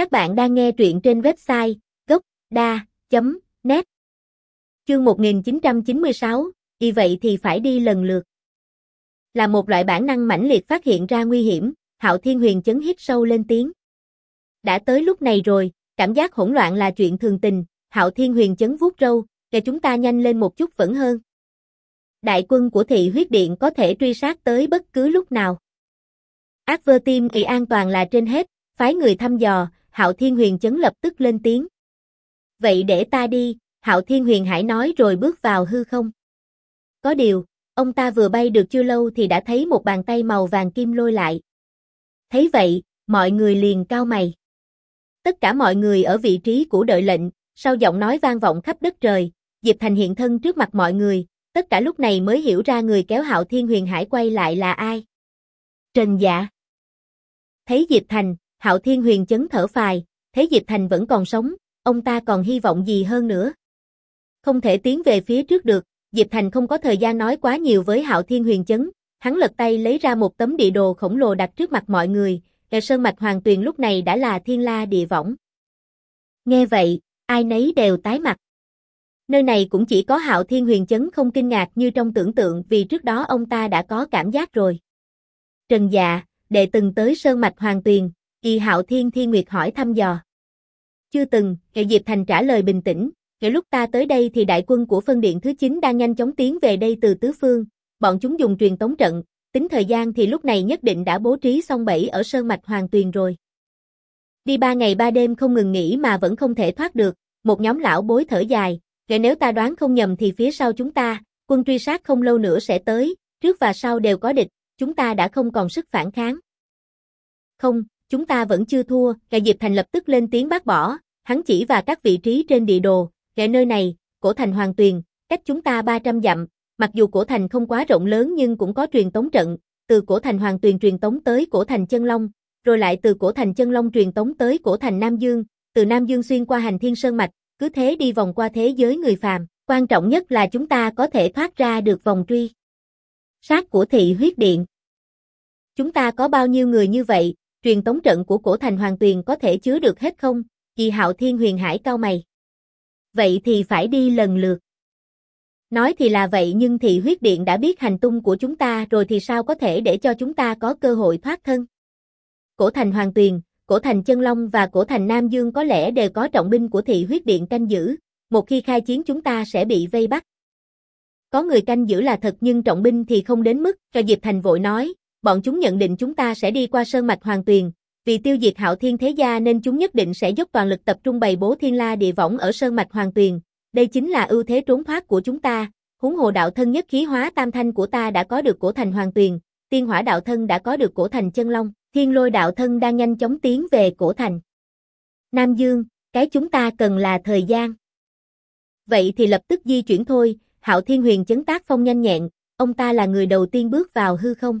Các bạn đang nghe truyện trên website gocda.net Chương 1996, vì vậy thì phải đi lần lượt. Là một loại bản năng mãnh liệt phát hiện ra nguy hiểm, Hạo Thiên Huyền chấn hít sâu lên tiếng. Đã tới lúc này rồi, cảm giác hỗn loạn là chuyện thường tình, Hạo Thiên Huyền chấn vuốt râu, để chúng ta nhanh lên một chút vẫn hơn. Đại quân của thị huyết điện có thể truy sát tới bất cứ lúc nào. Ác vơ tim thì an toàn là trên hết, phái người thăm dò, Hạo Thiên Huyền chấn lập tức lên tiếng. Vậy để ta đi, Hạo Thiên Huyền Hải nói rồi bước vào hư không. Có điều, ông ta vừa bay được chưa lâu thì đã thấy một bàn tay màu vàng kim lôi lại. Thấy vậy, mọi người liền cao mày. Tất cả mọi người ở vị trí của đợi lệnh, sau giọng nói vang vọng khắp đất trời, Diệp Thành hiện thân trước mặt mọi người, tất cả lúc này mới hiểu ra người kéo Hạo Thiên Huyền Hải quay lại là ai. Trần Dạ. Thấy Diệp Thành, Hạo Thiên Huyền chấn thở phài, thấy Diệp Thành vẫn còn sống, ông ta còn hy vọng gì hơn nữa. Không thể tiến về phía trước được, Diệp Thành không có thời gian nói quá nhiều với Hạo Thiên Huyền chấn, hắn lật tay lấy ra một tấm địa đồ khổng lồ đặt trước mặt mọi người, kẻ sơn mạch hoàng tuyền lúc này đã là thiên la địa võng. Nghe vậy, ai nấy đều tái mặt. Nơi này cũng chỉ có Hạo Thiên Huyền chấn không kinh ngạc như trong tưởng tượng vì trước đó ông ta đã có cảm giác rồi. Trần Dạ, đệ từng tới sơn mạch hoàng tuyền, Kỳ Hạo Thiên Thiên Nguyệt hỏi thăm dò. Chưa từng, Kệ Diệp Thành trả lời bình tĩnh, kể lúc ta tới đây thì đại quân của phân điện thứ 9 đang nhanh chóng tiến về đây từ tứ phương, bọn chúng dùng truyền tống trận, tính thời gian thì lúc này nhất định đã bố trí xong bẫy ở sơn mạch hoàng tuyền rồi. Đi ba ngày ba đêm không ngừng nghỉ mà vẫn không thể thoát được, một nhóm lão bối thở dài, kể nếu ta đoán không nhầm thì phía sau chúng ta, quân truy sát không lâu nữa sẽ tới, trước và sau đều có địch, chúng ta đã không còn sức phản kháng. Không, chúng ta vẫn chưa thua, Gà Diệp Thành lập tức lên tiếng bác bỏ, hắn chỉ và các vị trí trên địa đồ, kẻ nơi này, cổ thành Hoàng Tuyền, cách chúng ta 300 dặm, mặc dù cổ thành không quá rộng lớn nhưng cũng có truyền tống trận, từ cổ thành Hoàng Tuyền truyền tống tới cổ thành Chân Long, rồi lại từ cổ thành Chân Long truyền tống tới cổ thành Nam Dương, từ Nam Dương xuyên qua hành thiên sơn mạch, cứ thế đi vòng qua thế giới người phàm, quan trọng nhất là chúng ta có thể thoát ra được vòng truy. Sát của thị huyết điện. Chúng ta có bao nhiêu người như vậy, truyền tống trận của cổ thành Hoàng Tuyền có thể chứa được hết không? Kỳ hạo thiên huyền hải cao mày. Vậy thì phải đi lần lượt. Nói thì là vậy nhưng thị huyết điện đã biết hành tung của chúng ta rồi thì sao có thể để cho chúng ta có cơ hội thoát thân? Cổ thành Hoàng Tuyền, cổ thành Chân Long và cổ thành Nam Dương có lẽ đều có trọng binh của thị huyết điện canh giữ, một khi khai chiến chúng ta sẽ bị vây bắt. Có người canh giữ là thật nhưng trọng binh thì không đến mức, cho Diệp Thành vội nói, bọn chúng nhận định chúng ta sẽ đi qua sơn mạch hoàng tuyền, vì tiêu diệt hạo thiên thế gia nên chúng nhất định sẽ dốc toàn lực tập trung bày bố thiên la địa võng ở sơn mạch hoàng tuyền. Đây chính là ưu thế trốn thoát của chúng ta, huống hồ đạo thân nhất khí hóa tam thanh của ta đã có được cổ thành hoàng tuyền, tiên hỏa đạo thân đã có được cổ thành chân long, thiên lôi đạo thân đang nhanh chóng tiến về cổ thành. Nam Dương, cái chúng ta cần là thời gian. Vậy thì lập tức di chuyển thôi, hạo thiên huyền chấn tác phong nhanh nhẹn, ông ta là người đầu tiên bước vào hư không.